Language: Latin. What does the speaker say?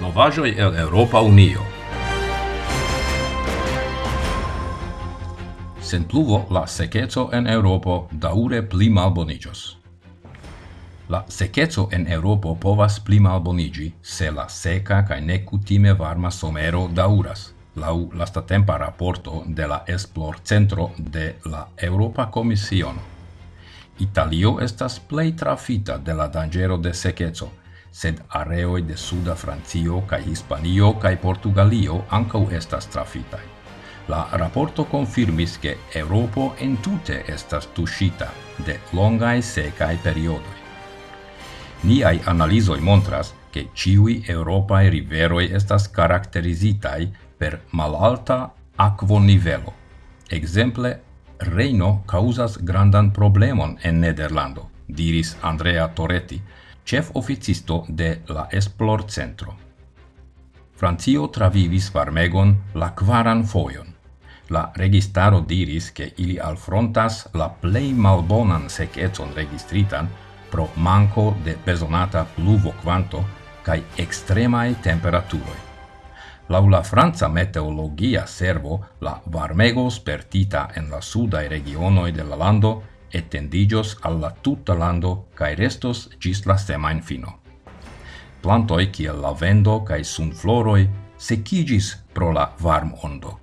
Novajoi el Europa Unio. Sen pluvo la sequezo en Eŭropo daure pli malbonigios. La sequezo en Europa povas pli malbonigi se la seca cae necutime varma somero daŭras, laŭ lastatempa raporto de la Esplor Centro de la Europa Komisiono. Italio estas plei trafita de la dangero de sequezo, – sed areoi de suda Francio kaj Hispanio kaj Portugalio ankaŭ estas trafitaj. La raporto confirmis che Europo entute estas tuŝita de longaj secaj periodoj. Niai analizoi montras che ciui Europae riveroi estas caracterizitai per malalta akvonivelo. Exemple, Reino causas grandan problemon en Nederlando, diris Andrea Toretti, chef officisto de la Esplor Centro. Francio travivis varmegon la quaran foion. La registaro diris che ili alfrontas la plei malbonan secetson registritan pro manco de besonata pluvo quanto cae extremae temperaturoi. Lau la Franza Meteologia Servo, la varmego spertita en la sudae regionoi de la lando etendigios al la tuta lando cae restos gis la semain fino. Plantoi kiel lavendo cae sunfloroi secigis pro la varm ondo.